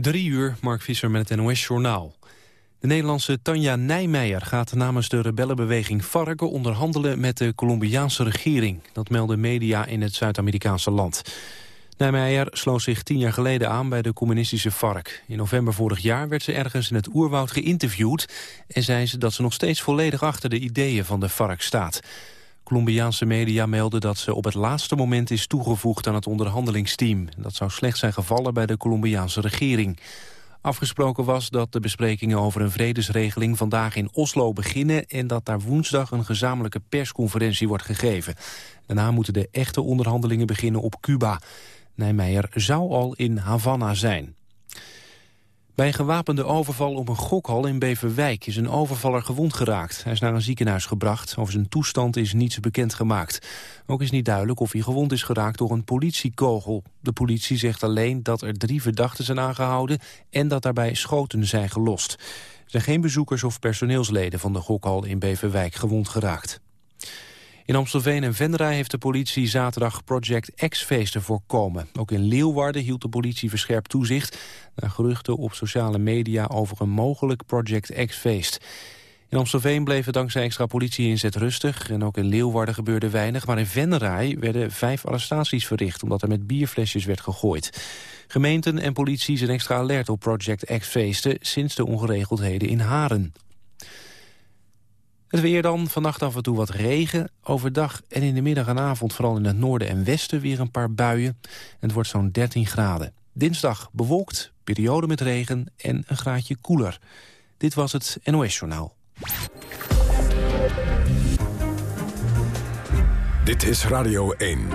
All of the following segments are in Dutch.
Drie uur, Mark Visser met het NOS-journaal. De Nederlandse Tanja Nijmeijer gaat namens de rebellenbeweging FARC onderhandelen met de Colombiaanse regering. Dat melden media in het Zuid-Amerikaanse land. Nijmeijer sloot zich tien jaar geleden aan bij de communistische FARC. In november vorig jaar werd ze ergens in het oerwoud geïnterviewd... en zei ze dat ze nog steeds volledig achter de ideeën van de FARC staat. Colombiaanse media melden dat ze op het laatste moment is toegevoegd aan het onderhandelingsteam. Dat zou slecht zijn gevallen bij de Colombiaanse regering. Afgesproken was dat de besprekingen over een vredesregeling vandaag in Oslo beginnen... en dat daar woensdag een gezamenlijke persconferentie wordt gegeven. Daarna moeten de echte onderhandelingen beginnen op Cuba. Nijmeijer zou al in Havana zijn. Bij een gewapende overval op een gokhal in Beverwijk is een overvaller gewond geraakt. Hij is naar een ziekenhuis gebracht. Over zijn toestand is niets bekendgemaakt. Ook is niet duidelijk of hij gewond is geraakt door een politiekogel. De politie zegt alleen dat er drie verdachten zijn aangehouden... en dat daarbij schoten zijn gelost. Er zijn geen bezoekers of personeelsleden van de gokhal in Beverwijk gewond geraakt. In Amstelveen en Venray heeft de politie zaterdag Project X-feesten voorkomen. Ook in Leeuwarden hield de politie verscherpt toezicht... na geruchten op sociale media over een mogelijk Project X-feest. In Amstelveen bleven dankzij extra politie-inzet rustig... en ook in Leeuwarden gebeurde weinig. Maar in Venray werden vijf arrestaties verricht... omdat er met bierflesjes werd gegooid. Gemeenten en politie zijn extra alert op Project X-feesten... sinds de ongeregeldheden in Haren. Het weer dan, vannacht af en toe wat regen. Overdag en in de middag en avond vooral in het noorden en westen weer een paar buien. En het wordt zo'n 13 graden. Dinsdag bewolkt, periode met regen en een graadje koeler. Dit was het NOS Journaal. Dit is Radio 1.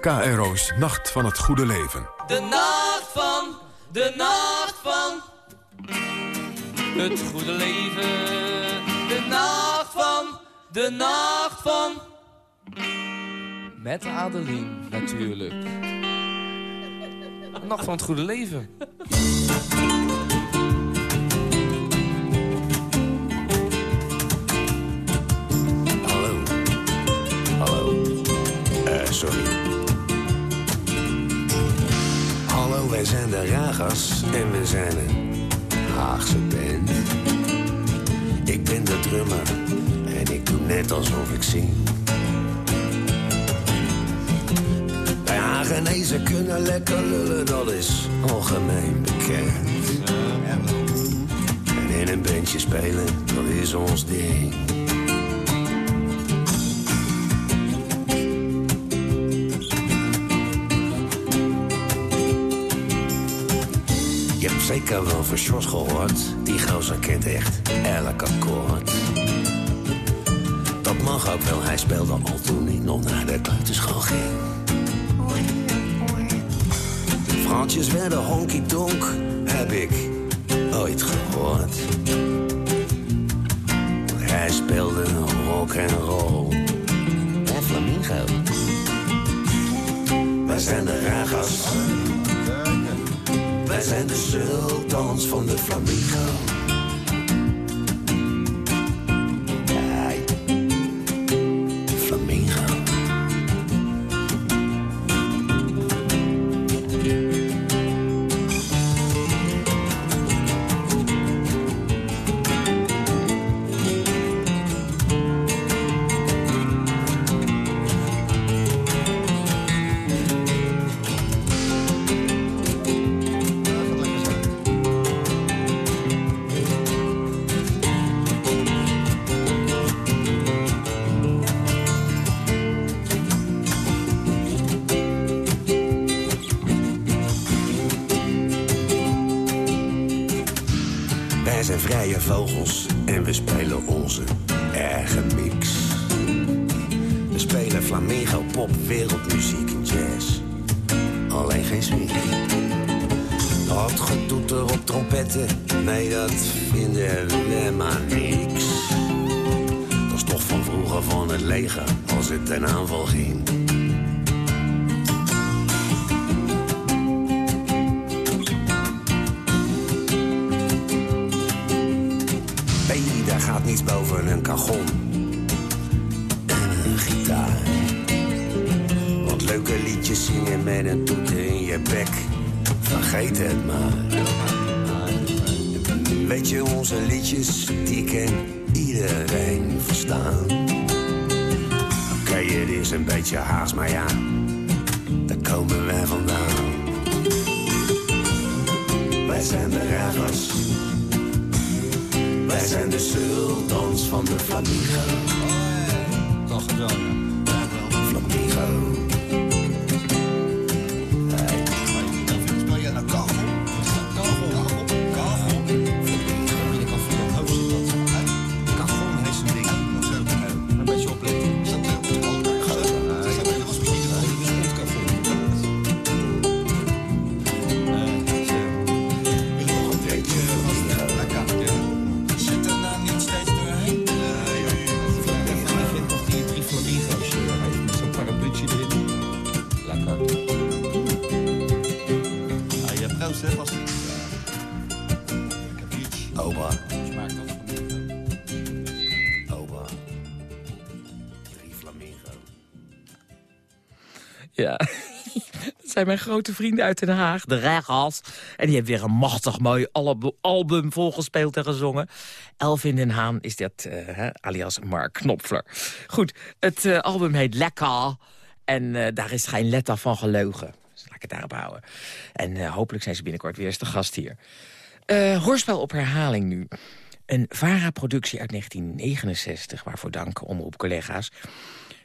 KRO's Nacht van het Goede Leven. De nacht van, de nacht van het goede leven nacht van, de nacht van. Met Adeline natuurlijk. De nacht van het goede leven. Hallo. Hallo. Uh, sorry. Hallo, wij zijn de Ragas en we zijn een Haagse en ik doe net alsof ik zing. Wij Hagenezen kunnen lekker lullen, dat is algemeen bekend. En in een bandje spelen, dat is ons ding. Zeker wel van gehoord. Die gozer kent echt elk akkoord. Dat mag ook wel, hij speelde al toen hij nog naar de kleuterschool ging. Fransjes werden honky-tonk, heb ik ooit gehoord. Hij speelde rock en roll en flamingo. Wij zijn de ragas. Zijn de sultans van de flamingo. Mijn grote vrienden uit Den Haag, de Regals. En die hebben weer een machtig mooi albu- album volgespeeld en gezongen. Elvin den Haan is dat, eh, alias Mark Knopfler. Goed, het eh, album heet Lekker. En eh, daar is geen letter van geleugen. Dus laat ik het daarop houden. En hopelijk zijn ze binnenkort weer eens de gast hier. Hoorspel op herhaling nu. Een VARA-productie uit 1969, waarvoor dank omroep-collega's.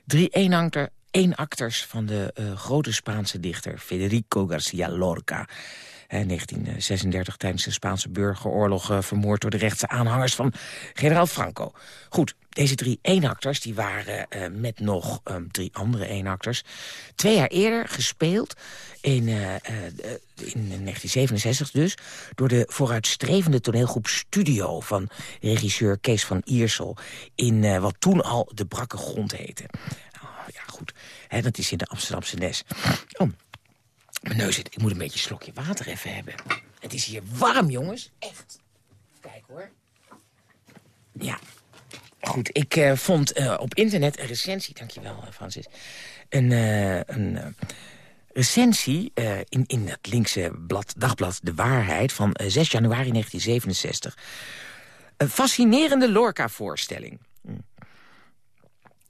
Drie eenacter, eenakters van de eh, grote Spaanse dichter Federico Garcia Lorca. Eh, 1936 tijdens de Spaanse burgeroorlog eh, vermoord door de rechtse aanhangers van generaal Franco. Goed, deze drie eenakters die waren eh, met nog eh, drie andere eenakters... twee jaar eerder gespeeld in, in 1967 dus... door de vooruitstrevende toneelgroep Studio van regisseur Kees van Iersel... in wat toen al de Brakke Grond heette. Hè, dat is in de Amsterdamse Nes. Oh, mijn neus zit. Ik moet een beetje een slokje water even hebben. Het is hier warm, jongens. Echt. Kijk hoor. Ja. Goed, ik eh, vond eh, op internet een recensie... Dankjewel, eh, Francis. Een, eh, een recensie eh, in, in het linkse blad, dagblad De Waarheid... van eh, 6 januari 1967. Een fascinerende Lorca-voorstelling.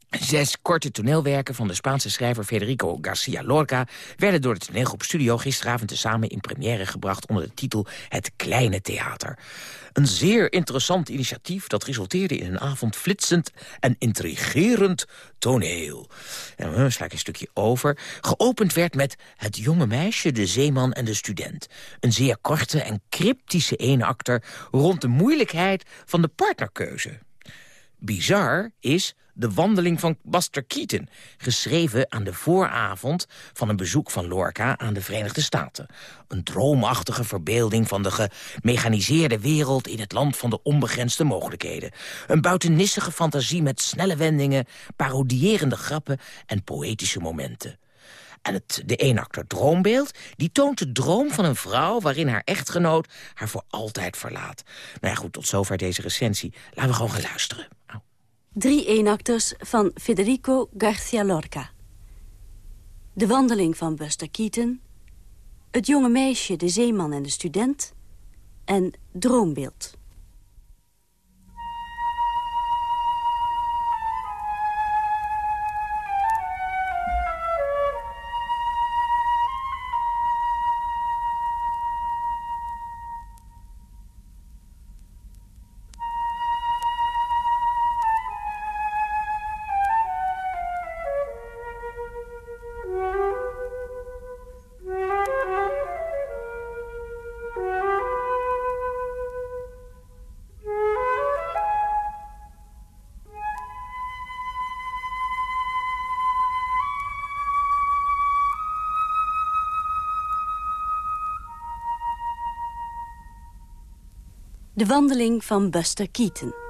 Zes korte toneelwerken van de Spaanse schrijver Federico Garcia Lorca... werden door de toneelgroep Studio gisteravond tezamen in première gebracht... onder de titel Het Kleine Theater. Een zeer interessant initiatief dat resulteerde in een avond flitsend en intrigerend toneel. En dan sla ik een stukje over. Geopend werd met Het jonge meisje, de zeeman en de student. Een zeer korte en cryptische eenakter rond de moeilijkheid van de partnerkeuze. Bizar is De Wandeling van Buster Keaton... geschreven aan de vooravond van een bezoek van Lorca aan de Verenigde Staten. Een droomachtige verbeelding van de gemechaniseerde wereld... in het land van de onbegrensde mogelijkheden. Een buitennissige fantasie met snelle wendingen... parodierende grappen en poëtische momenten. En het, de eenakter Droombeeld die toont de droom van een vrouw... waarin haar echtgenoot haar voor altijd verlaat. Nou ja, goed, tot zover deze recensie. Laten we gewoon gaan luisteren. Drie eenakters van Federico Garcia Lorca. De wandeling van Buster Keaton. Het jonge meisje, de zeeman en de student. En Droombeeld. De wandeling van Buster Keaton.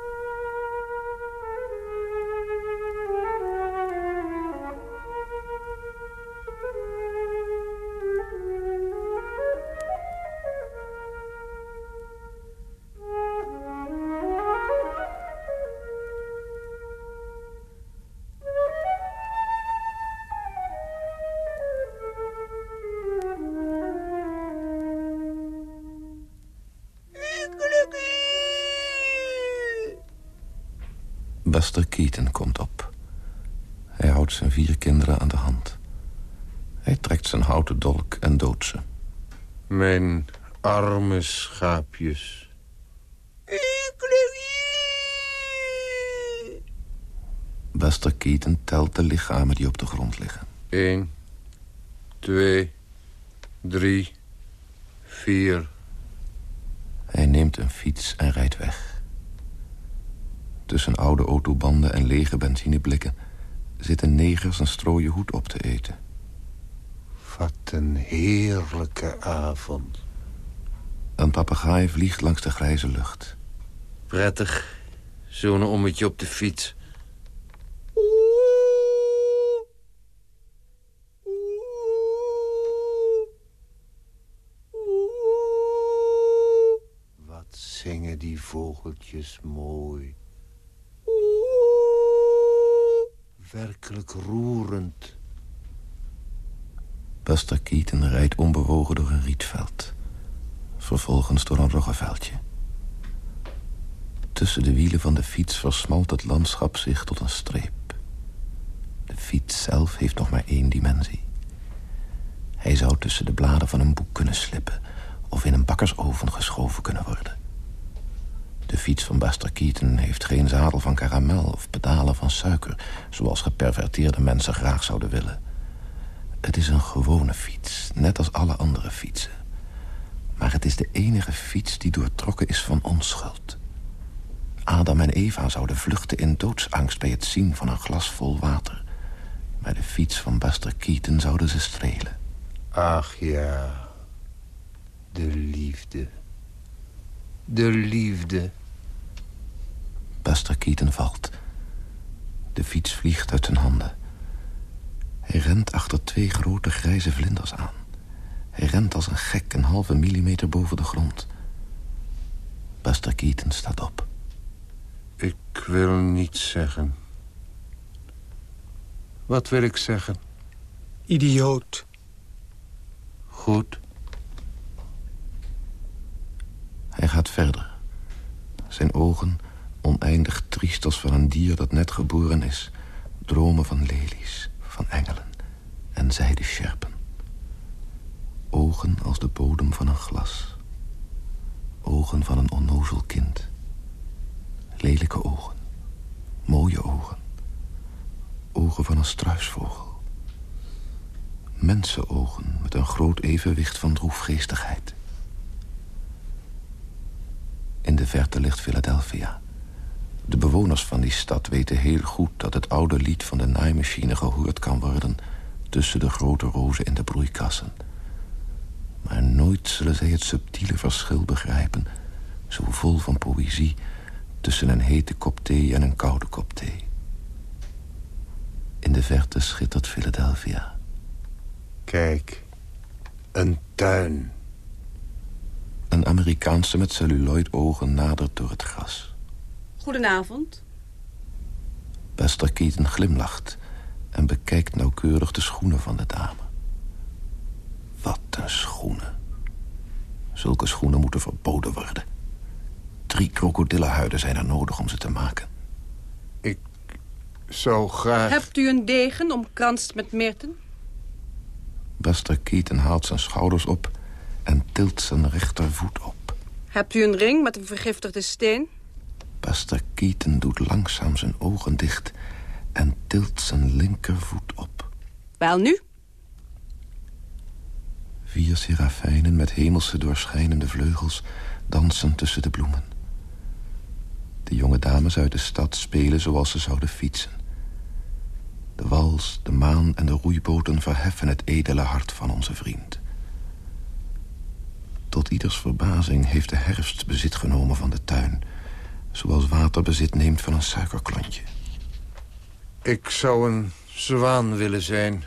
Schaapjes. Buster Keaton telt de lichamen die op de grond liggen. Eén, twee, drie, vier. Hij neemt een fiets en rijdt weg. Tussen oude autobanden en lege benzineblikken... zitten negers een strooien hoed op te eten. Wat een heerlijke avond. Een papegaai vliegt langs de grijze lucht. Prettig, zo'n ommetje op de fiets. Wat zingen die vogeltjes mooi. Werkelijk roerend. Buster Keaton rijdt onbewogen door een rietveld. Vervolgens door een roggeveldje. Tussen de wielen van de fiets versmalt het landschap zich tot een streep. De fiets zelf heeft nog maar één dimensie. Hij zou tussen de bladen van een boek kunnen slippen... of in een bakkersoven geschoven kunnen worden. De fiets van Buster Keaton heeft geen zadel van karamel... of pedalen van suiker, zoals geperverteerde mensen graag zouden willen. Het is een gewone fiets, net als alle andere fietsen. Maar het is de enige fiets die doortrokken is van onschuld. Adam en Eva zouden vluchten in doodsangst bij het zien van een glas vol water. Bij de fiets van Buster Keaton zouden ze strelen. Ach ja, de liefde. De liefde. Buster Keaton valt. De fiets vliegt uit zijn handen. Hij rent achter twee grote grijze vlinders aan. Hij rent als een gek een halve millimeter boven de grond. Buster Keaton staat op. Ik wil niets zeggen. Wat wil ik zeggen? Idioot. Goed. Hij gaat verder. Zijn ogen, oneindig triest als van een dier dat net geboren is... dromen van lelies, van engelen en zijde sjerpen. Ogen als de bodem van een glas. Ogen van een onnozel kind. Lelijke ogen. Mooie ogen. Ogen van een struisvogel. Mensenogen met een groot evenwicht van droefgeestigheid. In de verte ligt Philadelphia. De bewoners van die stad weten heel goed dat het oude lied van de naaimachine gehoord kan worden... tussen de grote rozen in de broeikassen. Maar nooit zullen zij het subtiele verschil begrijpen... zo vol van poëzie tussen een hete kop thee en een koude kop thee. In de verte schittert Philadelphia. Kijk, een tuin. Een Amerikaanse met celluloidogen nadert door het gras. Goedenavond. Buster Keaton glimlacht en bekijkt nauwkeurig de schoenen van de dame. Wat een schoenen. Zulke schoenen moeten verboden worden. Drie krokodillenhuiden zijn er nodig om ze te maken. Ik zou graag... Hebt u een degen omkranst met mirten? Buster Keaton haalt zijn schouders op en tilt zijn rechtervoet op. Hebt u een ring met een vergiftigde steen? Buster Keaton doet langzaam zijn ogen dicht en tilt zijn linkervoet op. Wel nu? Vier serafijnen met hemelse doorschijnende vleugels dansen tussen de bloemen. De jonge dames uit de stad spelen zoals ze zouden fietsen. De wals, de maan en de roeiboten verheffen het edele hart van onze vriend. Tot ieders verbazing heeft de herfst bezit genomen van de tuin... zoals water bezit neemt van een suikerklontje. Ik zou een zwaan willen zijn.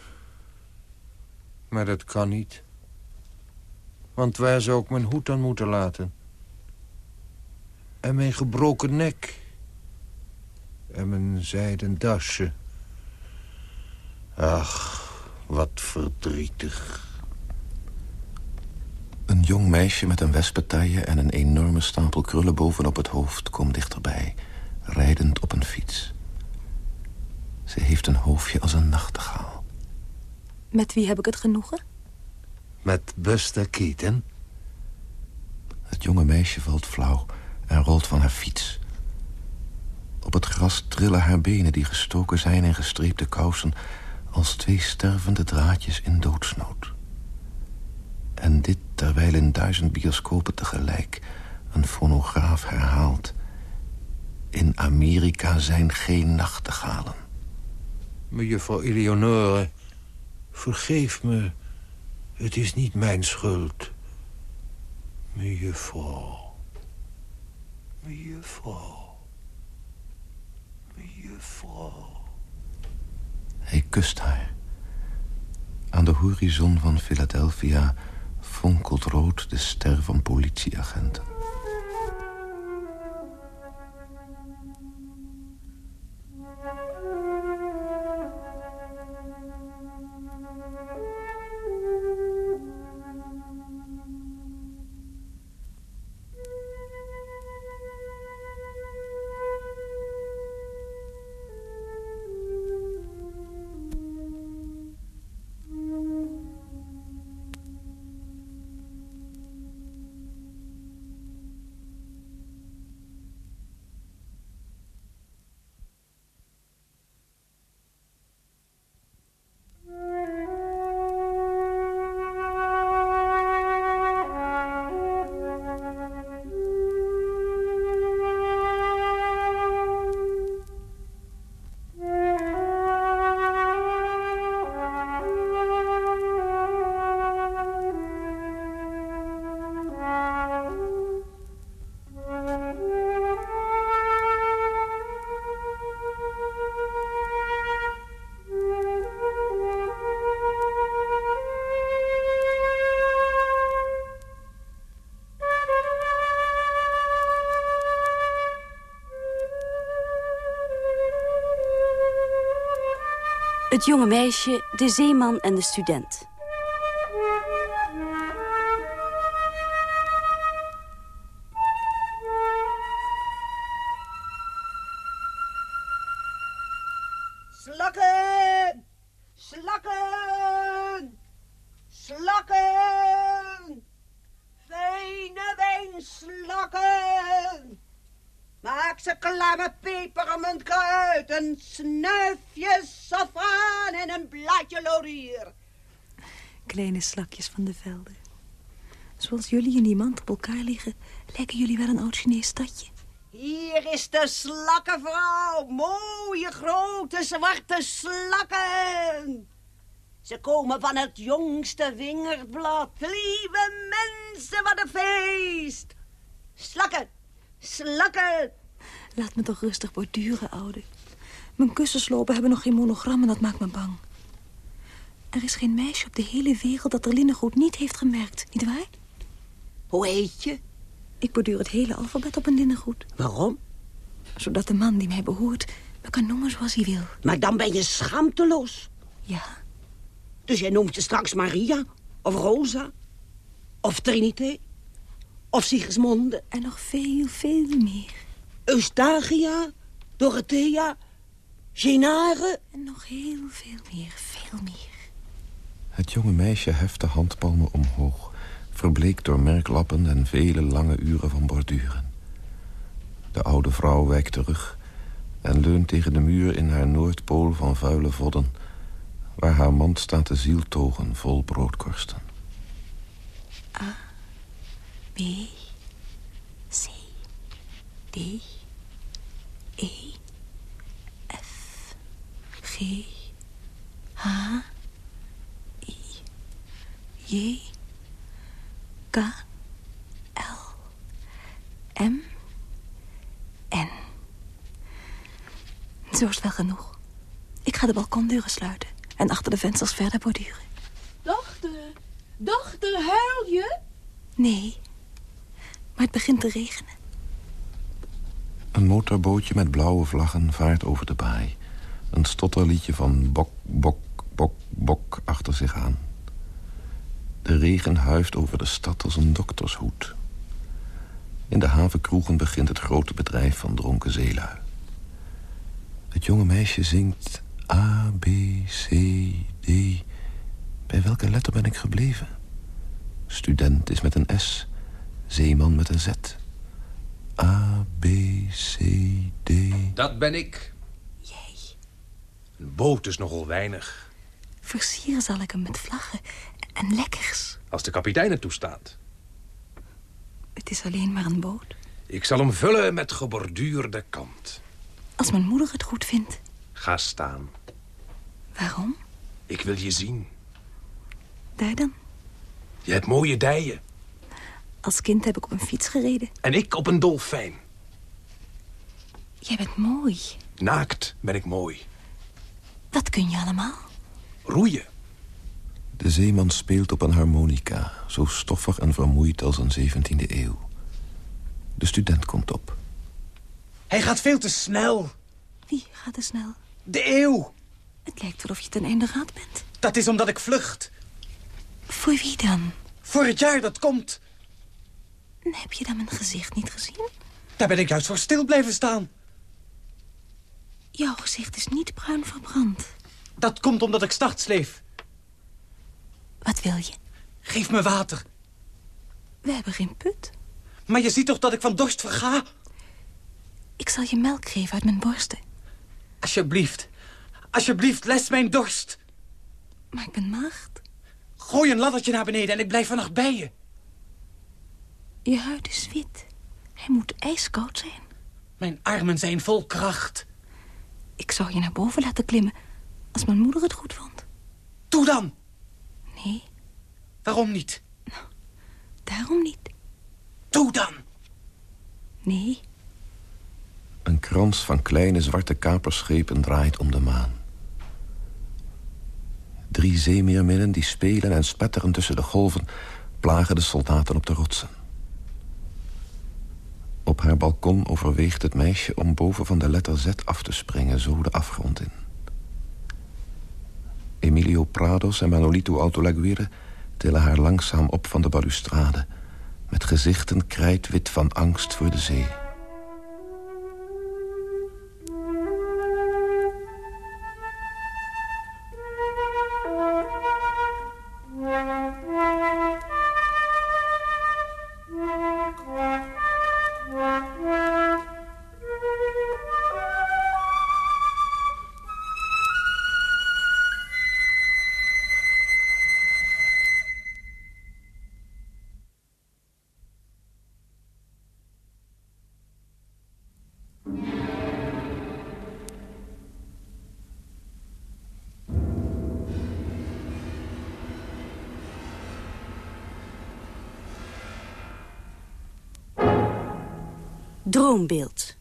Maar dat kan niet. Want waar zou ik mijn hoed aan moeten laten? En mijn gebroken nek. En mijn zijden dasje. Ach, wat verdrietig. Een jong meisje met een wespentaille en een enorme stapel krullen bovenop het hoofd komt dichterbij. rijdend op een fiets. Ze heeft een hoofdje als een nachtegaal. Met wie heb ik het genoegen? Met Buster Keaton? Het jonge meisje valt flauw en rolt van haar fiets. Op het gras trillen haar benen die gestoken zijn in gestreepte kousen... als twee stervende draadjes in doodsnood. En dit terwijl in duizend bioscopen tegelijk een fonograaf herhaalt... In Amerika zijn geen nachtegalen. Mejuffrouw Eleonore, vergeef me. Het is niet mijn schuld. Mejuffrouw. Mejuffrouw. Mejuffrouw. Hij kust haar. Aan de horizon van Philadelphia fonkelt rood de ster van politieagenten. Het jonge meisje, de zeeman en de student. Van de velden. Zoals jullie in die mand op elkaar liggen... lijken jullie wel een oud Chinees stadje. Hier is de slakkenvrouw. Mooie grote zwarte slakken. Ze komen van het jongste wingerdblad. Lieve mensen, wat een feest. Slakken, slakken. Laat me toch rustig borduren, oude. Mijn kussenslopen hebben nog geen monogram en dat maakt me bang. Er is geen meisje op de hele wereld dat er linnengoed niet heeft gemerkt, nietwaar? Hoe heet je? Ik borduur het hele alfabet op een linnengoed. Waarom? Zodat de man die mij behoort me kan noemen zoals hij wil. Maar dan ben je schaamteloos. Ja. Dus jij noemt je straks Maria? Of Rosa? Of Trinité? Of Sigismonde? En nog veel, veel meer. Eustagia? Dorothea? Genare? En nog heel veel meer, veel meer. Het jonge meisje heft de handpalmen omhoog... verbleekt door merklappen en vele lange uren van borduren. De oude vrouw wijkt terug en leunt tegen de muur in haar noordpool van vuile vodden... waar haar mand staat te zieltogen vol broodkorsten. A, B, C, D, E, F, G, H, J, K, L, M, N. Zo is wel genoeg. Ik ga de balkondeuren sluiten en achter de vensters verder borduren. Dochter, dochter, huil je? Nee, maar het begint te regenen. Een motorbootje met blauwe vlaggen vaart over de baai. Een stotterliedje van bok, bok, bok, bok achter zich aan. De regen huift over de stad als een doktershoed. In de havenkroegen begint het grote bedrijf van dronken zeelui. Het jonge meisje zingt A, B, C, D. Bij welke letter ben ik gebleven? Student is met een S. Zeeman met een Z. A, B, C, D. Dat ben ik. Jij. Een boot is nogal weinig. Versieren zal ik hem met vlaggen en lekkers. Als de kapitein het toestaat. Het is alleen maar een boot. Ik zal hem vullen met geborduurde kant. Als mijn moeder het goed vindt. Ga staan. Waarom? Ik wil je zien. Daar dan. Je hebt mooie dijen. Als kind heb ik op een fiets gereden. En ik op een dolfijn. Jij bent mooi. Naakt ben ik mooi. Wat kun je allemaal? Roeien. De zeeman speelt op een harmonica, zo stoffig en vermoeid als een 17e eeuw. De student komt op. Hij gaat veel te snel. Wie gaat er snel? De eeuw. Het lijkt wel of je ten einde raad bent. Dat is omdat ik vlucht. Voor wie dan? Voor het jaar dat komt. Heb je dan mijn gezicht niet gezien? Daar ben ik juist voor stil blijven staan. Jouw gezicht is niet bruin verbrand. Dat komt omdat ik s'nachts leef. Wat wil je? Geef me water. We hebben geen put. Maar je ziet toch dat ik van dorst verga? Ik zal je melk geven uit mijn borsten. Alsjeblieft. Alsjeblieft, les mijn dorst. Maar ik ben maagd. Gooi een laddertje naar beneden en ik blijf vannacht bij je. Je huid is wit. Hij moet ijskoud zijn. Mijn armen zijn vol kracht. Ik zou je naar boven laten klimmen, als mijn moeder het goed vond. Doe dan. Waarom niet? Daarom niet. Doe dan. Nee. Een krans van kleine zwarte kaperschepen draait om de maan. Drie zeemeerminnen die spelen en spetteren tussen de golven... plagen de soldaten op de rotsen. Op haar balkon overweegt het meisje om boven van de letter Z af te springen... zo de afgrond in. Emilio Prados en Manolito Autolaguirre tillen haar langzaam op van de balustrade... met gezichten krijtwit van angst voor de zee. Droombeeld.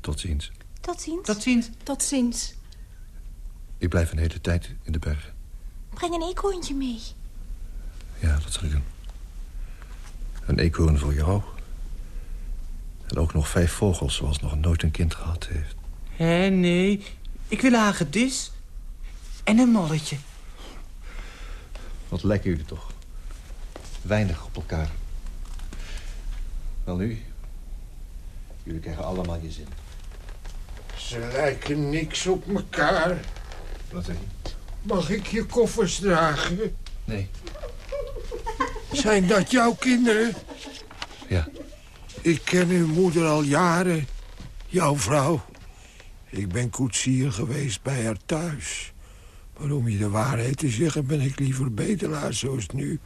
Tot ziens. Tot ziens. Tot ziens. Tot ziens. Ik blijf een hele tijd in de bergen. Breng een eekhoorntje mee. Ja, dat zal ik doen. Een eekhoorn voor jou. En ook nog vijf vogels, zoals nog nooit een kind gehad heeft. Hé, nee. Ik wil een hagedis. En een molletje. Wat lijken jullie toch. Weinig op elkaar. Wel nu. Jullie krijgen allemaal je zin. Ze lijken niks op elkaar. Wat zeg je? Mag ik je koffers dragen? Nee. Zijn dat jouw kinderen? Ja. Ik ken uw moeder al jaren. Jouw vrouw. Ik ben koetsier geweest bij haar thuis. Maar om je de waarheid te zeggen ben ik liever bedelaar zoals nu.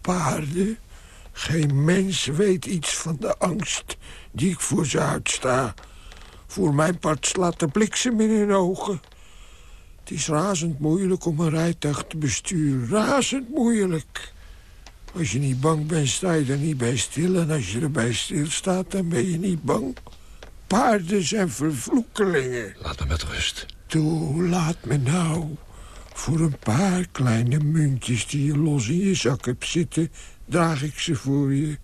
Paarden. Geen mens weet iets van de angst die ik voor ze uitsta. Voor mijn part slaat de bliksem in hun ogen. Het is razend moeilijk om een rijtuig te besturen. Razend moeilijk. Als je niet bang bent, sta je er niet bij stil. En als je erbij stilstaat, dan ben je niet bang. Paarden zijn vervloekelingen. Laat me met rust. Toe, laat me nou. Voor een paar kleine muntjes die je los in je zak hebt zitten... draag ik ze voor je.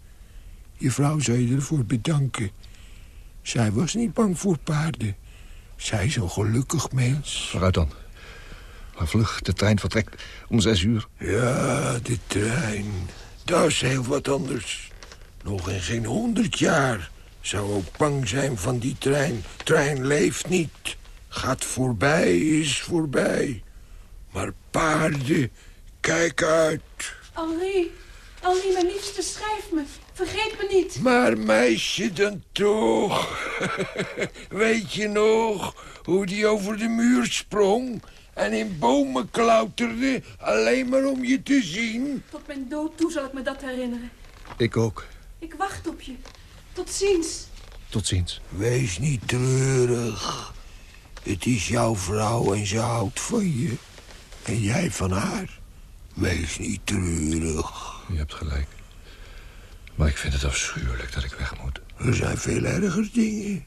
Je vrouw zou je ervoor bedanken. Zij was niet bang voor paarden. Zij is een gelukkig mens. Vooruit dan. Maar vlug, de trein vertrekt om zes uur. Ja, de trein. Dat is heel wat anders. Nog in geen honderd jaar zou ook bang zijn van die trein. Trein leeft niet. Gaat voorbij, is voorbij. Maar paarden, kijk uit. Henri, Henri, mijn liefste, schrijf me. Vergeet me niet. Maar meisje dan toch. Weet je nog hoe die over de muur sprong... en in bomen klauterde, alleen maar om je te zien? Tot mijn dood toe zal ik me dat herinneren. Ik ook. Ik wacht op je. Tot ziens. Tot ziens. Wees niet treurig. Het is jouw vrouw en ze houdt van je. En jij van haar. Wees niet treurig. Je hebt gelijk. Maar ik vind het afschuwelijk dat ik weg moet. Er zijn veel erger dingen.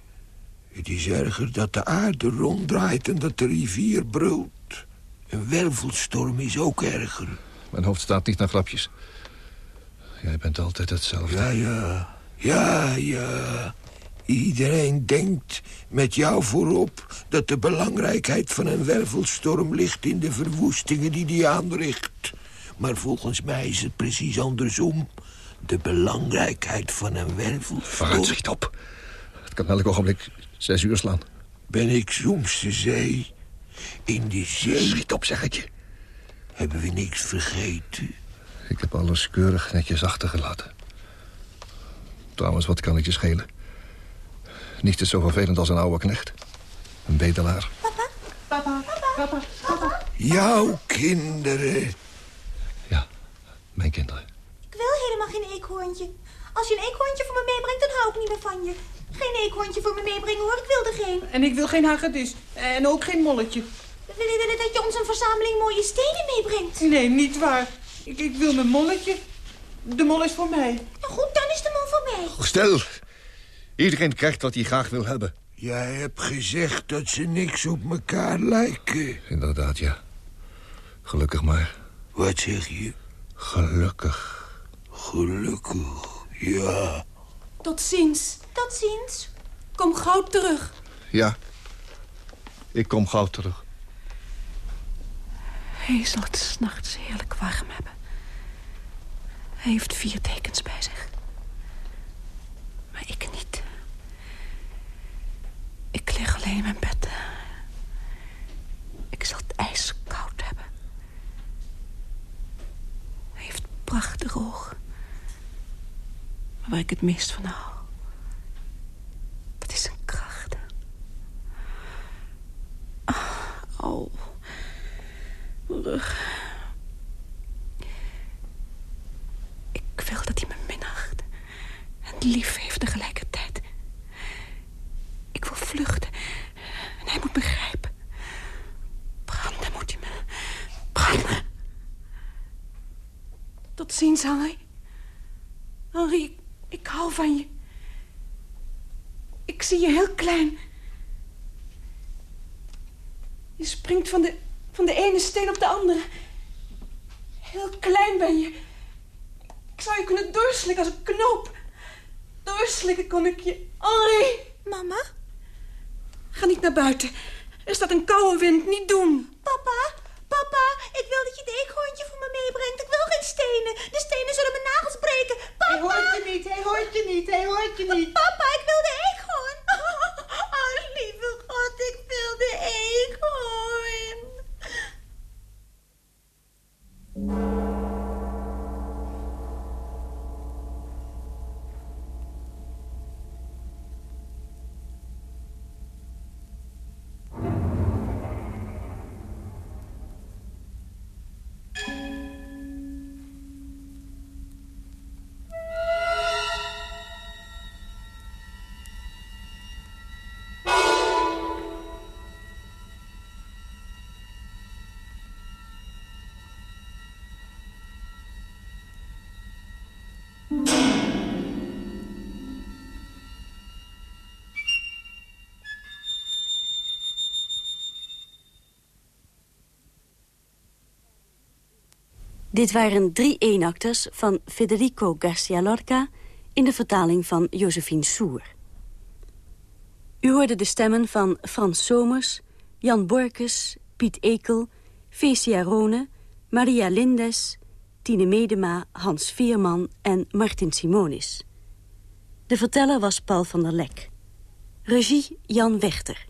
Het is erger dat de aarde ronddraait en dat de rivier brult. Een wervelstorm is ook erger. Mijn hoofd staat niet naar grapjes. Jij bent altijd hetzelfde. Ja, ja. Ja, ja. Iedereen denkt met jou voorop dat de belangrijkheid van een wervelstorm ligt in de verwoestingen die die aanricht. Maar volgens mij is het precies andersom. De belangrijkheid van een wervelstorm... Vooruit, schiet op. Het kan elk ogenblik zes uur slaan. Ben ik soms de zee? In de zee... Schiet op, zeg ik je. Hebben we niks vergeten? Ik heb alles keurig netjes achtergelaten. Trouwens, wat kan het je schelen? Niets is zo vervelend als een oude knecht. Een bedelaar. Papa, papa, papa, papa. Jouw kinderen. Mijn kinderen. Ik wil helemaal geen eekhoorntje. Als je een eekhoorntje voor me meebrengt, dan hou ik niet meer van je. Geen eekhoorntje voor me meebrengen hoor, ik wil er geen. En ik wil geen hagedis. En ook geen molletje. Wil je willen dat je ons een verzameling mooie stenen meebrengt? Nee, niet waar. Ik, ik wil mijn molletje. De mol is voor mij. Nou goed, dan is de mol voor mij. Stel, iedereen krijgt wat hij graag wil hebben. Jij hebt gezegd dat ze niks op elkaar lijken. Inderdaad, ja. Gelukkig maar. Wat zeg je? Gelukkig. Gelukkig, ja. Tot ziens. Tot ziens. Kom gauw terug. Ja. Ik kom gauw terug. Hij zal het s'nachts heerlijk warm hebben. Hij heeft vier tekens bij zich. Maar ik niet. Ik lig alleen in mijn bed. Ik zal het ijskoud hebben. Hij heeft prachtige ogen. Maar waar ik het meest van hou... dat is zijn kracht. Ah, Oh, mijn rug. Ik wil dat hij me minacht. En lief heeft tegelijkertijd. Ik wil vluchten. En hij moet begrijpen. Branden moet hij me. Branden. Tot ziens, Henri. Henri, ik, ik hou van je. Ik zie je heel klein. Je springt van de, van de ene steen op de andere. Heel klein ben je. Ik zou je kunnen doorslikken als een knoop. Doorslikken kon ik je. Henri! Mama? Ga niet naar buiten. Er staat een koude wind. Niet doen. Papa, papa, ik wil dat je het eekhoorntje voor me meebrengt. Ik wil geen stenen. De stenen zullen mijn nagels breken. Papa! Hij hoort je niet, hij hoort je niet, hij hoort je niet. Papa, ik wil de eekhoorn. Oh, lieve God, ik wil de eekhoorn. Dit waren drie eenakters van Federico Garcia Lorca... in de vertaling van Josephine Soer. U hoorde de stemmen van Frans Somers, Jan Borkes, Piet Ekel... Fecia Rone, Maria Lindes, Tine Medema, Hans Vierman en Martin Simonis. De verteller was Paul van der Lek. Regie Jan Wechter.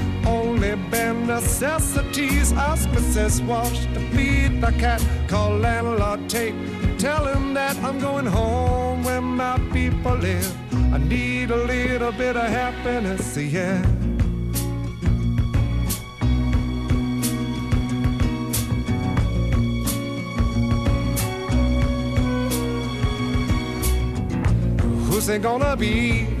Only bare necessities. Ask. Wash to feed the cat. Call landlord Tate. Tell him that I'm going home where my people live. I need a little bit of happiness, yeah. Who's it gonna be?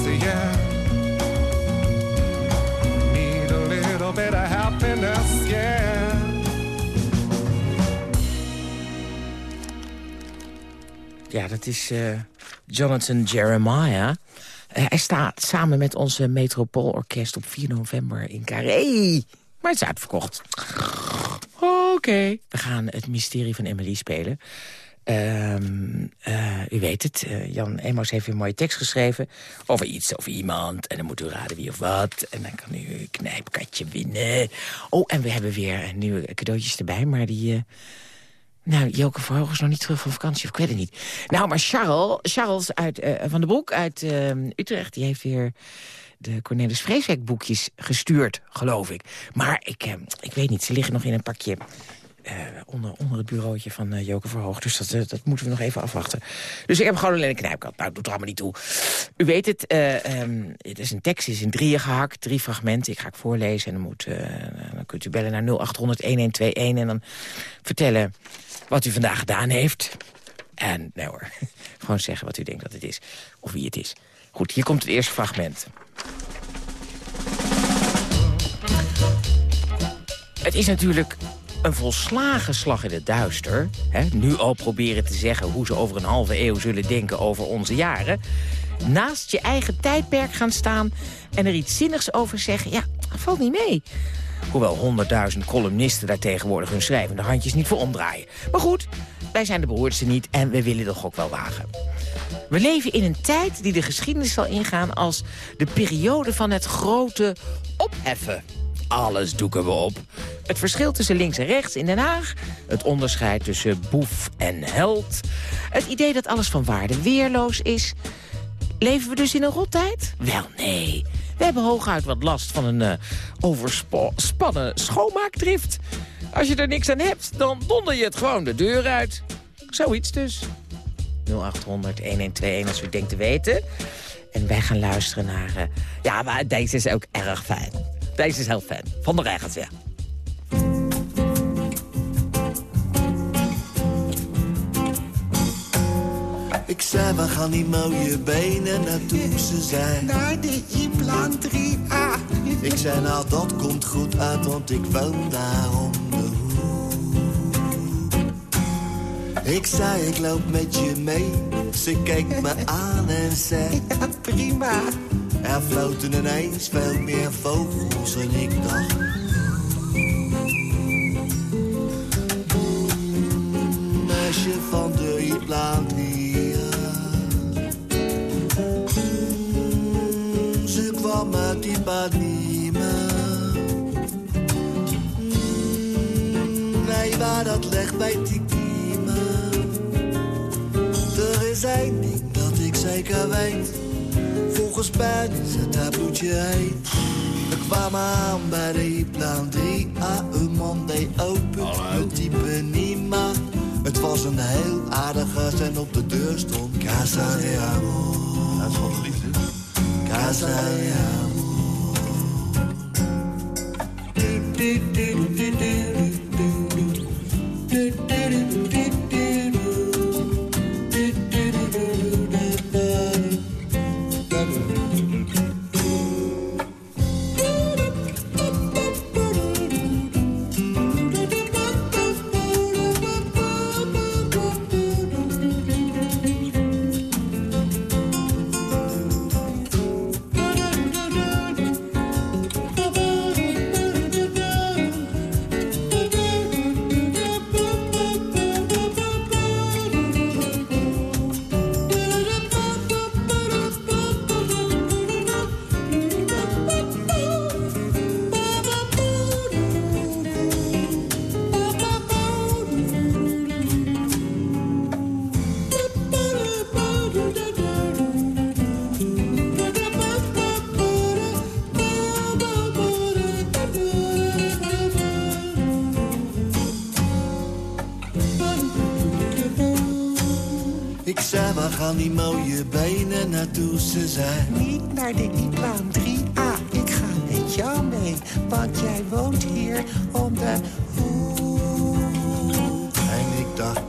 yeah. Need a little bit of happiness, yeah. Ja, dat is eh, Jonathan Jeremiah. Eh, hij staat samen met onze Metropoolorkest op 4 november in Carré. Maar het is uitverkocht. Oké. We gaan het mysterie van Emily spelen. Ehm, eh, u weet het, eh, Jan Emos heeft een mooie tekst geschreven... over iets, over iemand. En dan moet u raden wie of wat. En dan kan u een knijpkatje winnen. Oh, en we hebben weer nieuwe cadeautjes erbij, maar die... eh, nou, Joke Verhoog is nog niet terug van vakantie, of ik weet het niet. Nou, maar Charles, Charles uit, van de Broek uit eh, Utrecht... die heeft weer de Cornelis Vreeswijk boekjes gestuurd, geloof ik. Maar ik, eh, ik weet niet, ze liggen nog in een pakje... eh, onder, onder het bureautje van eh, Joke Verhoog. Dus dat, eh, dat moeten we nog even afwachten. Dus ik heb gewoon alleen een knijpkant. Nou, doet er allemaal niet toe. U weet het, eh, ehm, het is een tekst, het is in drieën gehakt. Drie fragmenten, ik ga ik voorlezen. En dan, moet, dan kunt u bellen naar 0800-1121 en dan vertellen wat u vandaag gedaan heeft. En, nee hoor, gewoon zeggen wat u denkt dat het is. Of wie het is. Goed, hier komt het eerste fragment. Het is natuurlijk een volslagen slag in het duister. Hè? Nu al proberen te zeggen hoe ze over een halve eeuw zullen denken over onze jaren. Naast je eigen tijdperk gaan staan en er iets zinnigs over zeggen... ja, dat valt niet mee. Hoewel honderdduizend columnisten daar tegenwoordig hun schrijvende handjes niet voor omdraaien. Maar goed, wij zijn de beroerdste niet en we willen de gok wel wagen. We leven in een tijd die de geschiedenis zal ingaan als de periode van het grote opheffen. Alles doeken we op. Het verschil tussen links en rechts in Den Haag. Het onderscheid tussen boef en held. Het idee dat alles van waarde weerloos is. Leven we dus in een rottijd? Wel, nee. We hebben hooguit wat last van een uh, overspannen schoonmaakdrift. Als je er niks aan hebt, dan donder je het gewoon de deur uit. Zoiets dus. 0800 1121 als u denkt te weten. En wij gaan luisteren naar... Uh, ja, maar deze is ook erg fijn. Deze is heel fijn. Van de Regens weer. Ik zei, we gaan die mooie benen naartoe ze zijn. Naar de Iplaan 3A. Ik zei, nou dat komt goed uit, want ik woon daar om de hoek. Ik zei, ik loop met je mee. Ze keek me aan en zei, ja, prima. Er floten ineens veel meer vogels en ik dacht... Meisje van de Iplaan 3A. Ze kwam uit Ipanema. Nee, maar dat legt bij Tikima. Er is één ding dat ik zeker weet. Volgens mij is het taboetje heet. We kwamen aan bij de Iplaan 3A. Een man deed open, het type Nima. Het was een heel aardige en op de deur stond Casa de Amor. Dat is van de liefde. Casa de Amor. Die mooie benen naartoe? Ze zei, Niet naar de Iplaan 3A. Ik ga met jou mee, want jij woont hier om de hoek. En ik dacht.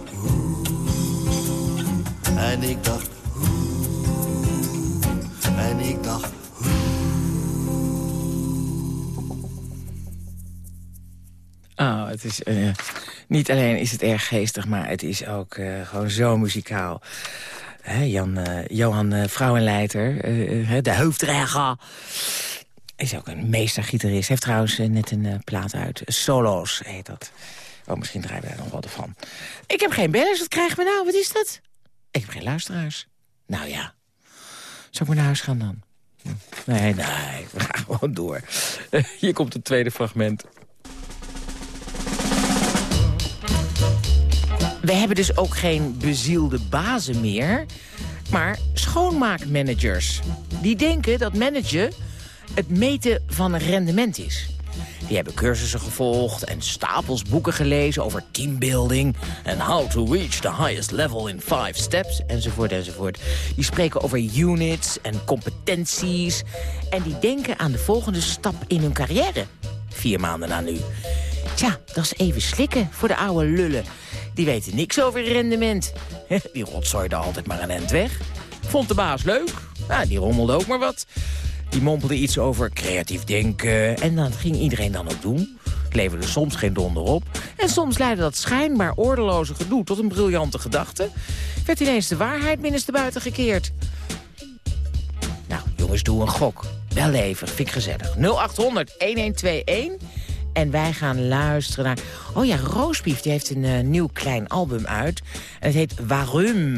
En ik dacht. En ik dacht, Oh, het is... eh, niet alleen is het erg geestig, maar het is ook eh, gewoon zo muzikaal. Jan, eh, Johan uh, Vrouwenleiter, eh, eh, de hoofdreger... is ook een meestergitarist. Heeft trouwens eh, net een eh, plaat uit. Solo's heet dat. Oh, misschien draaien we daar nog wat van. Ik heb geen bellers, wat krijgen we nou? Wat is dat? Ik heb geen luisteraars. Nou ja. Zal ik maar naar huis gaan dan? Hm. Nee, nee, we gaan gewoon door. Hier komt het tweede fragment. We hebben dus ook geen bezielde bazen meer, maar schoonmaakmanagers. Die denken dat managen het meten van rendement is. Die hebben cursussen gevolgd en stapels boeken gelezen over teambuilding... en how to reach the highest level in five steps, enzovoort, enzovoort. Die spreken over units en competenties... en die denken aan de volgende stap in hun carrière. Vier maanden na nu. Tja, dat is even slikken voor de oude lullen. Die weten niks over rendement. Die rotzooide altijd maar een end weg. Vond de baas leuk. Die rommelde ook maar wat. Die mompelde iets over creatief denken. En dat ging iedereen dan ook doen. Het leverde soms geen donder op. En soms leidde dat schijnbaar ordeloze gedoe tot een briljante gedachte. Werd ineens de waarheid binnenstebuiten gekeerd. Nou, jongens, doe een gok. Wel even, vind gezellig. 0800 1121. En wij gaan luisteren naar... Oh ja, Roosbief die heeft een eh, nieuw klein album uit. En het heet Waarom.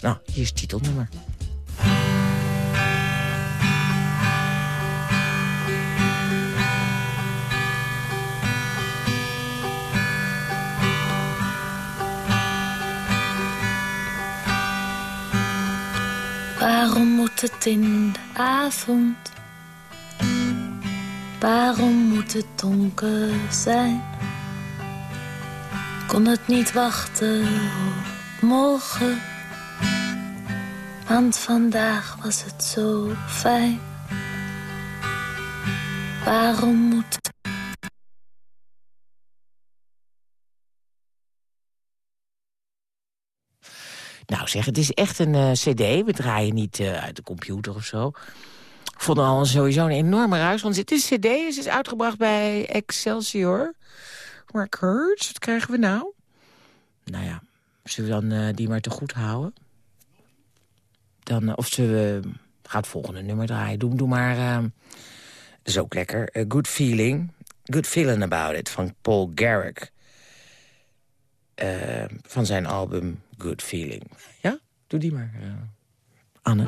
Nou, hier is het titelnummer. Waarom Waarom moet het in de avond? Waarom moet het donker zijn? Kon het niet wachten op morgen? Want vandaag was het zo fijn. Waarom moet Nou zeg, het is echt een eh, cd. We draaien niet eh, uit de computer of zo. Ik vond al sowieso een enorme ruis. Want het is cd, het is uitgebracht bij Excelsior Records. Wat krijgen we nou? Nou ja, zullen we dan eh, die maar te goed houden? Dan, of zullen we... Het volgende nummer draaien. Doe, doe maar... dat is ook lekker. Good Feeling. Good Feeling About It van Paul Garrick. van zijn album Good Feeling. Ja, doe die maar, Anne.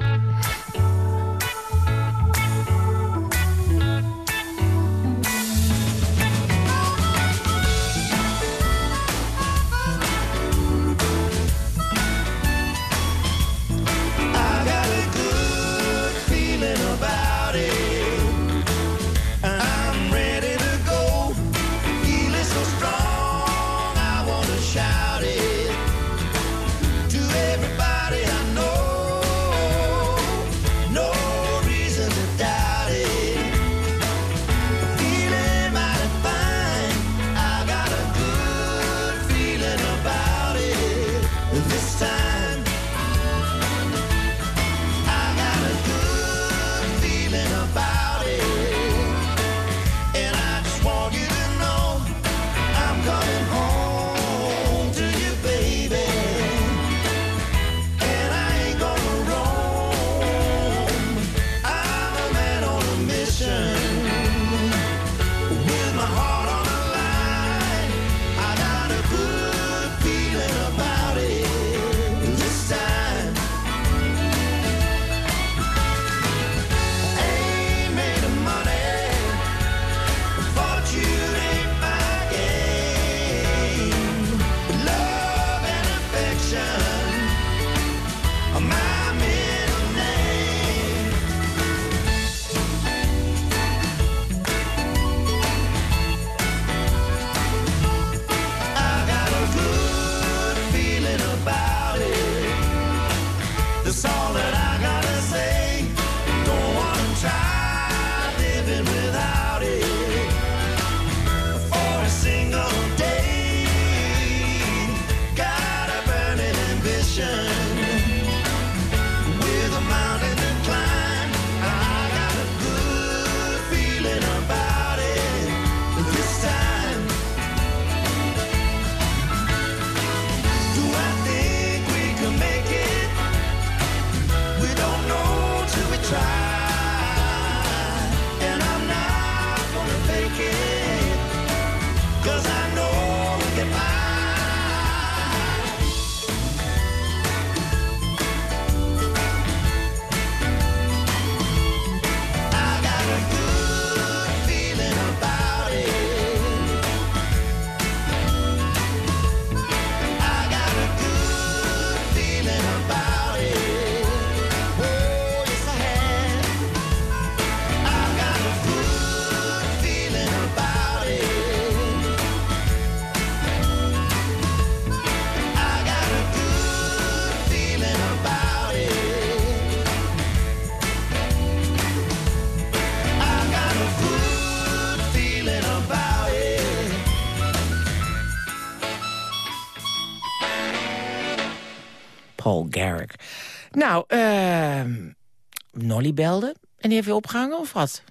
Belde en die heeft weer opgehangen of wat?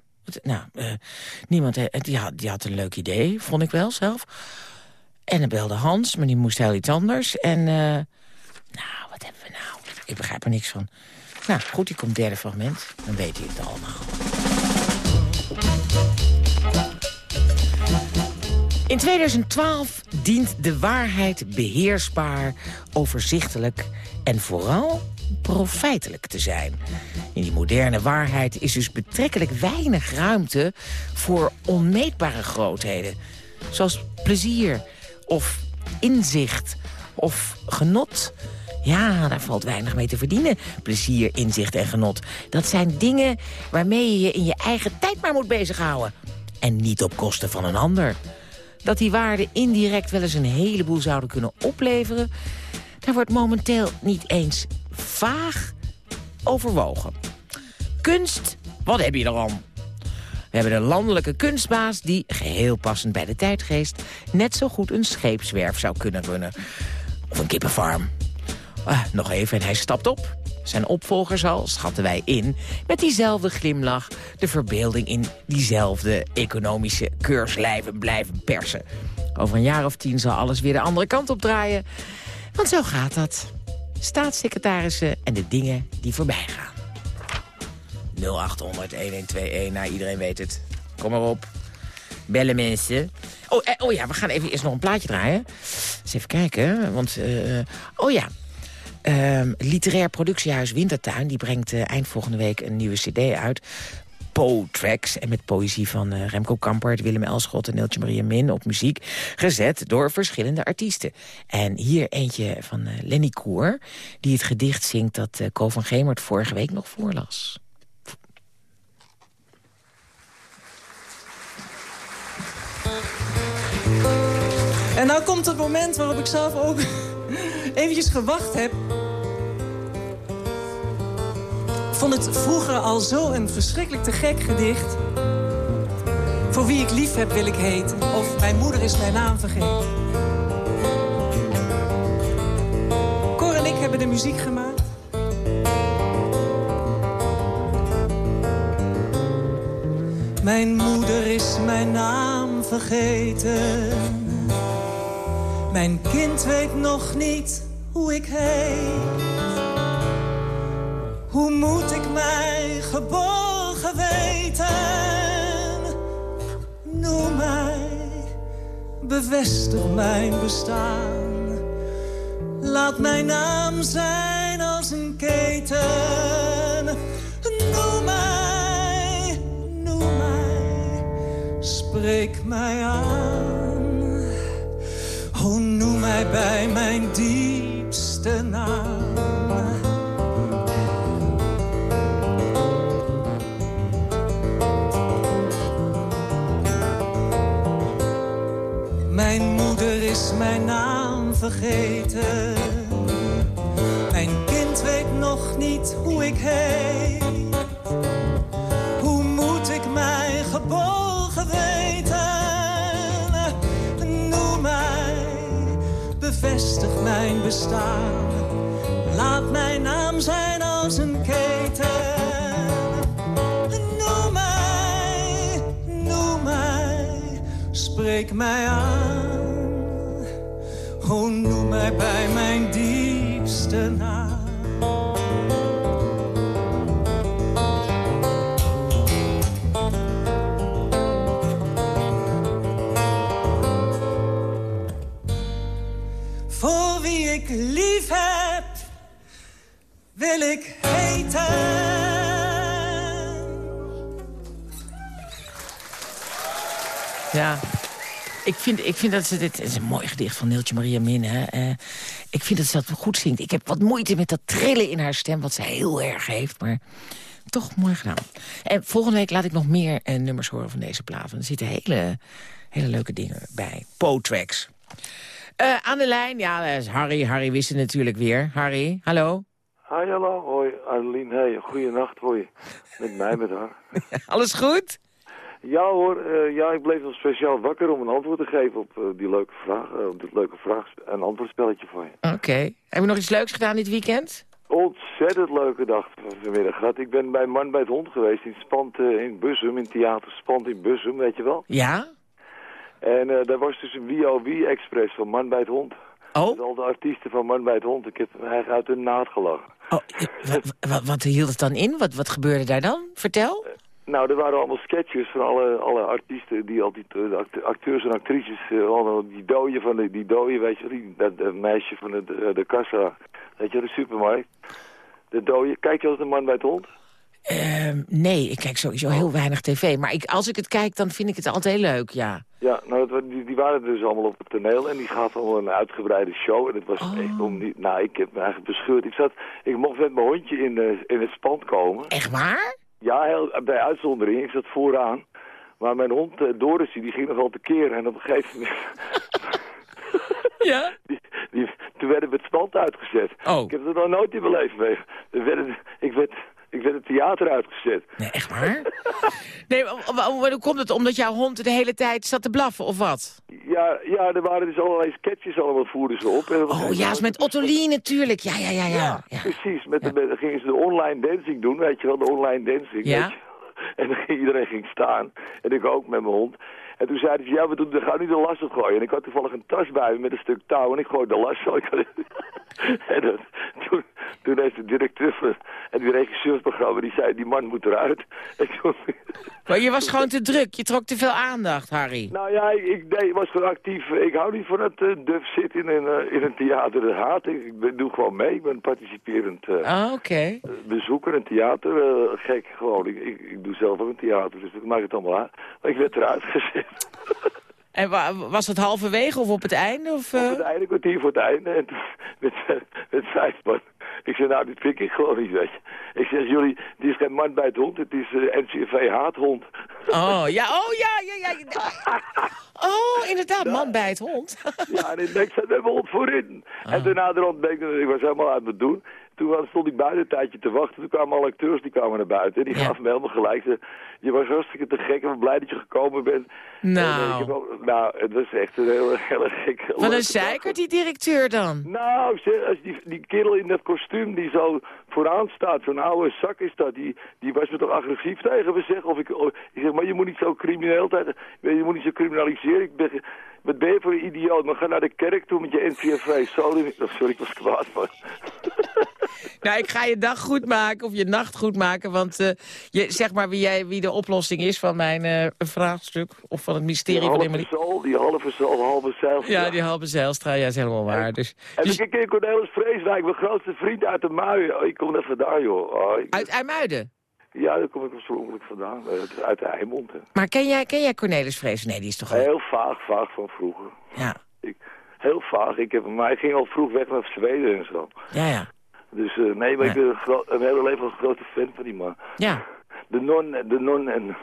Nou, uh, niemand die had, die had een leuk idee, vond ik wel zelf. En dan belde Hans, maar die moest heel iets anders. En, uh, nou, wat hebben we nou? Ik begrijp er niks van. Nou, goed, die komt derde fragment. Dan weet hij het allemaal. In 2012 dient de waarheid beheersbaar, overzichtelijk en vooral profijtelijk te zijn. In die moderne waarheid is dus betrekkelijk weinig ruimte voor onmeetbare grootheden. Zoals plezier of inzicht of genot. Ja, daar valt weinig mee te verdienen. Plezier, inzicht en genot. Dat zijn dingen waarmee je je in je eigen tijd maar moet bezighouden. En niet op kosten van een ander. Dat die waarden indirect wel eens een heleboel zouden kunnen opleveren... daar wordt momenteel niet eens vaag overwogen. Kunst, wat heb je erom? We hebben een landelijke kunstbaas die, geheel passend bij de tijdgeest... net zo goed een scheepswerf zou kunnen runnen. Of een kippenfarm. Ah, nog even en hij stapt op. Zijn opvolger zal, schatten wij in, met diezelfde glimlach... de verbeelding in diezelfde economische keurslijven blijven persen. Over een jaar of tien zal alles weer de andere kant op draaien. Want zo gaat dat. Staatssecretarissen en de dingen die voorbij gaan. 0800 1121, nou iedereen weet het. Kom maar op. Bellen mensen. Oh, eh, oh ja, we gaan even eerst nog een plaatje draaien. Eens even kijken, want... eh, oh ja, Ehm, literair productiehuis Wintertuin... die brengt eh, eind volgende week een nieuwe cd uit. Po-tracks. En met poëzie van eh, Remco Kampert, Willem Elschot en Neeltje Maria Min op muziek. Gezet door verschillende artiesten. En hier eentje van eh, Lenny Koer. Die het gedicht zingt dat uh, van Gemert vorige week nog voorlas. En nou komt het moment waarop ik zelf ook eventjes gewacht heb. Vond het vroeger al zo een verschrikkelijk te gek gedicht. Voor wie ik lief heb wil ik heten. Of mijn moeder is mijn naam vergeten. Cor en ik hebben de muziek gemaakt. Mijn moeder is mijn naam vergeten. Mijn kind weet nog niet hoe ik heet. Hoe moet ik mij geborgen weten? Noem mij, bevestig mijn bestaan. Laat mijn naam zijn als een keten. Noem mij, noem mij, spreek mij aan. Oh, noem mij bij mijn diepste naam. Vergeten. Mijn kind weet nog niet hoe ik heet. Hoe moet ik mij gebogen weten? Noem mij, bevestig mijn bestaan. Laat mijn naam zijn als een keten. Noem mij, noem mij, spreek mij aan. Mij bij mijn diepste naam. Voor wie ik lief heb, wil ik heten. Ja, ik vind, ik vind dat ze dit... Het is een mooi gedicht van Neeltje Maria Min, hè. Eh, ik vind dat ze dat goed zingt. Ik heb wat moeite met dat trillen in haar stem, wat ze heel erg heeft. Maar toch mooi gedaan. En volgende week laat ik nog meer eh, nummers horen van deze plaat. Er zitten hele, hele leuke dingen bij. Po-tracks. Eh, aan de lijn, ja, is Harry. Harry wist het natuurlijk weer. Harry, hallo. Hi, hallo. Hoi, Adeline. Hey, goeienacht, hoi. Met mij, met haar. Alles goed? Ja hoor, eh, ja, ik bleef nog speciaal wakker om een antwoord te geven op eh, die leuke vraag. eh, op dit leuke vraag, een antwoordspelletje voor je. Oké. Heb je nog iets leuks gedaan dit weekend? Ontzettend leuke dag vanmiddag gehad. Ik ben bij Man bij het Hond geweest in Spant eh, in Bussum, in Theater Spant in Bussum, weet je wel. Ja? En daar was dus een WOW-express van Man bij het Hond. Oh? Met al de artiesten van Man bij het Hond. Ik heb hem eigenlijk uit de naad gelachen. Wat, wat hield het dan in? Wat, wat gebeurde daar dan? Vertel. Nou, er waren allemaal sketches van alle, alle artiesten, die altijd, eh, de act- acteurs en actrices, eh, allemaal die dooie van de, die dooie, weet je wel, die, dat, dat meisje van de, de, de kassa, weet je de supermarkt. De dooie, kijk je als een man bij het hond? Ehm, nee, ik kijk sowieso heel weinig tv. Maar ik, als ik het kijk, dan vind ik het altijd heel leuk, ja. Ja, nou, wa- die, die waren dus allemaal op het toneel en die gaven allemaal een uitgebreide show. En het was Oh. echt om niet... Nou, ik heb me eigenlijk bescheurd. Ik, zat, ik mocht met mijn hondje in, eh, in het spand komen. Echt waar? Ja, heel, bij uitzondering. Ik zat vooraan. Maar mijn hond, eh, Doris, die ging nogal tekeer. En op een gegeven moment... ja? Die, die, toen werden we het spand uitgezet. Oh. Ik heb het nog nooit in mijn leven mee. Er werden- Ik werd, ik werd het theater uitgezet. Nee, echt waar? Nee, maar- hoe komt het? Omdat jouw hond de hele tijd zat te blaffen, of wat? Ja, ja, er waren dus allerlei sketches allemaal voerden ze op. En Oh ja, met Ottolie natuurlijk. Ja, ja, ja, ja. Ja, precies. Met de, met- gingen ze de online dancing doen, weet je wel, de online dancing. Ja. weet je. En dan iedereen ging staan. En ik ook met mijn hond. En toen zeiden ze, ja, we doen, gaan nu de las opgooien. En ik had toevallig een tas bij me met een stuk touw. En ik gooide de las zo. Ik had- en dat, toen, toen heeft de directeur en die regisseur van het programma, die zei, die man moet eruit. En toen, Maar je was gewoon te druk. Je trok te veel aandacht, Harry. nou ja, ik, ik, nee, ik was gewoon actief. Ik hou niet van het eh, duf zitten in een, eh, in een theater. Dat haat ik. Ik ben, doe gewoon mee. Ik ben participerend eh, Ah, oké. bezoeker, een theater. eh, gek, gewoon. Ik, ik, ik doe zelf ook een theater, dus ik maak het allemaal uit. Maar ik werd eruit gezet. En wa- was het halverwege of op het einde? Of, eh? Op het einde, kwartier voor het einde. En toen, met, met vijf man. Ik zei, nou, dit pik ik gewoon niet, weet je. Ik zeg, jullie, dit is geen man bij het hond. Het is eh NCV haathond. Oh, ja, oh, ja, ja, ja. Oh, inderdaad, man bij het hond. Ja, en ik denk, zet mijn hond voorin. Ah. En daarna de rond ben ik, ik was helemaal aan het doen. Toen stond ik buiten een tijdje te wachten. Toen kwamen alle acteurs die kwamen naar buiten. En die gaven me helemaal gelijk. Ze, je was hartstikke te gek en blij dat je gekomen bent. Nou. En, eh, ik heb ook- nou, het was echt een hele, hele gekke... Wat een zeiker, die directeur dan. Nou, als die, die kerel in dat kostuum die zo vooraan staat, zo'n oude zak is dat, die, die was me toch agressief tegen me, zeg. Of ik, of- ik zeg, maar je moet niet zo crimineel tegen, je moet niet zo criminaliseren. Ik ben, wat ben je voor een idioot? Maar ga naar de kerk toe met je. Zo, oh, sorry, ik was kwaad, man. Nou, ik ga je dag goed maken of je nacht goed maken. Want eh, je, zeg maar wie, jij, wie de oplossing is van mijn eh, vraagstuk. Of van het Die mysterie van Emily. zool, die halve zool, halve zeil. Ja, die halve Zijlstra, ja, is helemaal waar. Dus, En dus ik ken Cornelis Vreeswijk, mijn grootste vriend uit de Mui. Oh, ik kom net vandaan, joh. Oh, ik- uit IJmuiden. Ja, daar kom ik oorspronkelijk vandaan. eh, Uit de Eimond. hè. Maar ken jij, ken jij Cornelis Vrees? Nee, die is toch al... Heel vaag, vaag van vroeger. Ja. Ik, heel vaag. Ik heb, maar ik ging al vroeg weg naar Zweden en zo. Ja, ja. Dus eh, nee, maar ik ben een, hele leven een grote fan van die man. Ja. De non, de non en,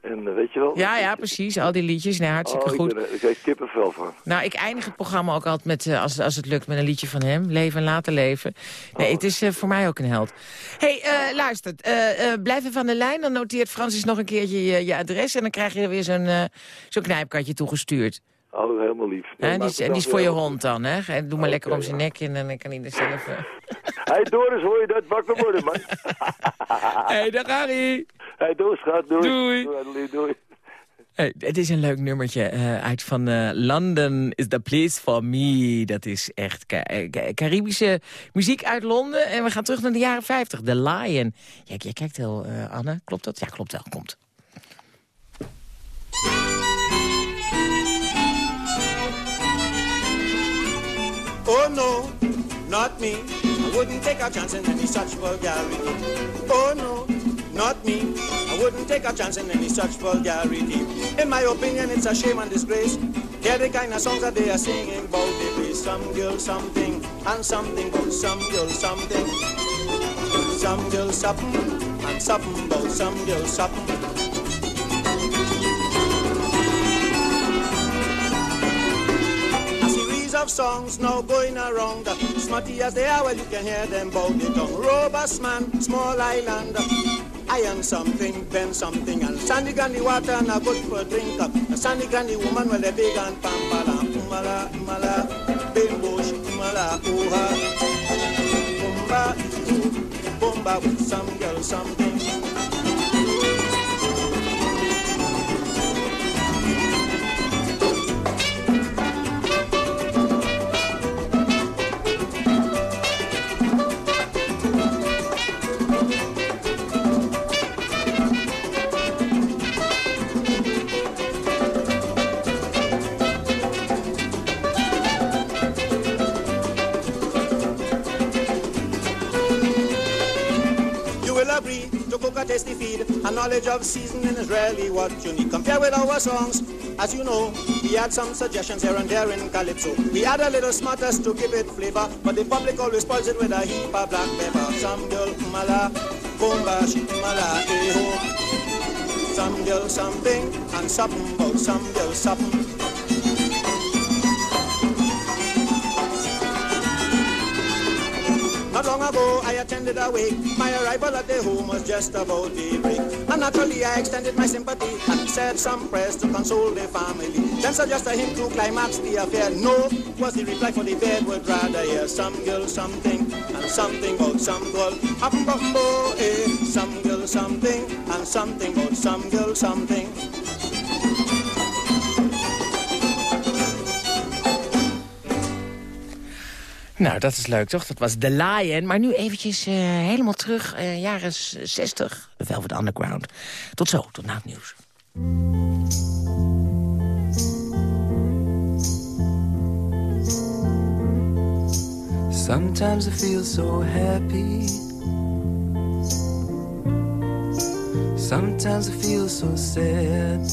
en eh, weet je wel? Ja, ja, precies. Al die liedjes. Nee, hartstikke oh, goed. Ben, er- ik krijg kippenvel van. Nou, ik eindig het programma ook altijd met, eh, als, als het lukt, met een liedje van hem. Leven en laten leven. Nee, het is voor mij ook een held. hey, luister. blijf even aan de lijn. Dan noteert Francis nog een keertje je, je adres. En dan krijg je weer zo'n zo'n knijpkatje toegestuurd. Oh, helemaal lief. Nee, die, is, en die is voor je hond dan, hè? Doe maar lekker om zijn nek in en dan kan hij er zelf... Hé hey, Doris, hoor je dat? Wakker worden, man. Hé, hey, dag Harry. Hé hey, Doris, gaat. Doei. Doei. Doei. Adelie, doei. Hey, het is een leuk nummertje eh, uit van eh, London is the place for me. Dat is echt eh, Ca- Caribische muziek uit Londen. En we gaan terug naar de jaren 50. The Lion. Ja, jij kijkt heel, Anne. Klopt dat? Ja, klopt wel. Komt. Oh no, not me. I wouldn't take a chance in any such vulgarity. Oh no, not me. I wouldn't take a chance in any such vulgarity. In my opinion, it's a shame and disgrace. Hear the kind of songs that they are singing about. They some girl something and something about some girl something. Some girl something and something about some girl something. Of songs now going around. Smutty as they are, well, you can hear them bout the tongue. Robust man, small island. Iron something, bend something, and sandy granny water and a good for drink. A sandy granny woman, well, they big and pampala. Umala, umala, bimbo, umala, ooha. Bumba, ooh, bumba with some girl something. Of seasoning is rarely what you need. Compare with our songs, as you know, we had some suggestions here and there in Calypso. We add a little smartest to give it flavor, but the public always spoils it with a heap of black pepper. Some girl, mala, bomba, she mala, eh. Some girl something, and something about some girl something. Not long ago, I attended a wake. My arrival at the home was just about daybreak. And naturally, I extended my sympathy and said some prayers to console the family. Then suggested him to climax the affair. No, was the reply for the bed would rather hear some girl something and something about some girl. Bumbo, eh, some girl something and something about some girl something. Nou, dat is leuk, toch? Dat was The Lion. Maar nu eventjes uh, helemaal terug, uh, jaren 60. Velvet Underground. Tot zo, tot na het nieuws. Sometimes I feel so happy Sometimes I feel so sad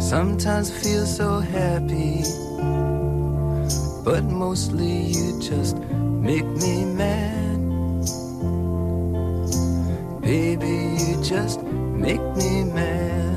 Sometimes I feel so happy but mostly you just make me mad. Baby, you just make me mad.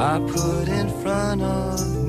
I put in front of me.